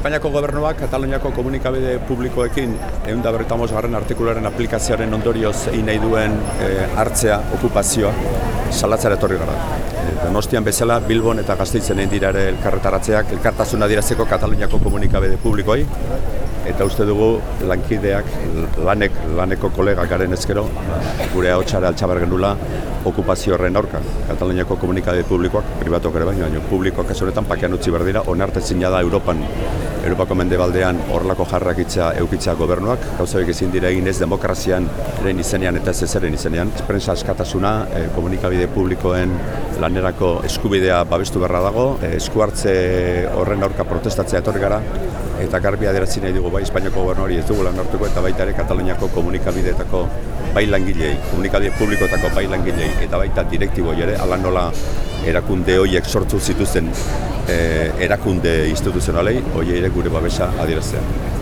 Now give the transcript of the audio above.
Espainiako gobernuak Kataluniako komunikabide publikoekin ehun da berreta garren artikularen aplikazioaren ondorioz egin nahi duen eh, hartzea, okupazioa, salatzara etorri gara. Eh, Donostian bezala, Bilbon eta Gasteizen egin dira ere elkarretaratzeak, elkartasuna dirazeko Kataluniako komunikabide publikoei, eta uste dugu lankideak, lanek, laneko kolegak garen ezkero, gure ahotsara altxabar genula, okupazio horren aurka. Kataluniako komunikabide publikoak, pribatok ere baina, baina publikoak honetan pakean utzi behar dira, onartezina da Europan Europako mendebaldean horrelako jarrak itza eukitza gobernuak, gauza ezin dira egin ez demokrazian eren izenean eta ez ezeren izenean. Prensa askatasuna, eh, komunikabide publikoen lanerako eskubidea babestu beharra dago, eh, esku hartze horren aurka protestatzea etorri gara, eta garbi adierazi nahi dugu bai Espainiako gobernuari ez dugu lan hartuko eta baita ere Kataluniako komunikabideetako bai langilei, komunikabide publikoetako bai langilei eta baita direktiboi ere, ala nola erakunde horiek sortu zituzten eh, erakunde instituzionalei, horiei gure babesa adieraztea.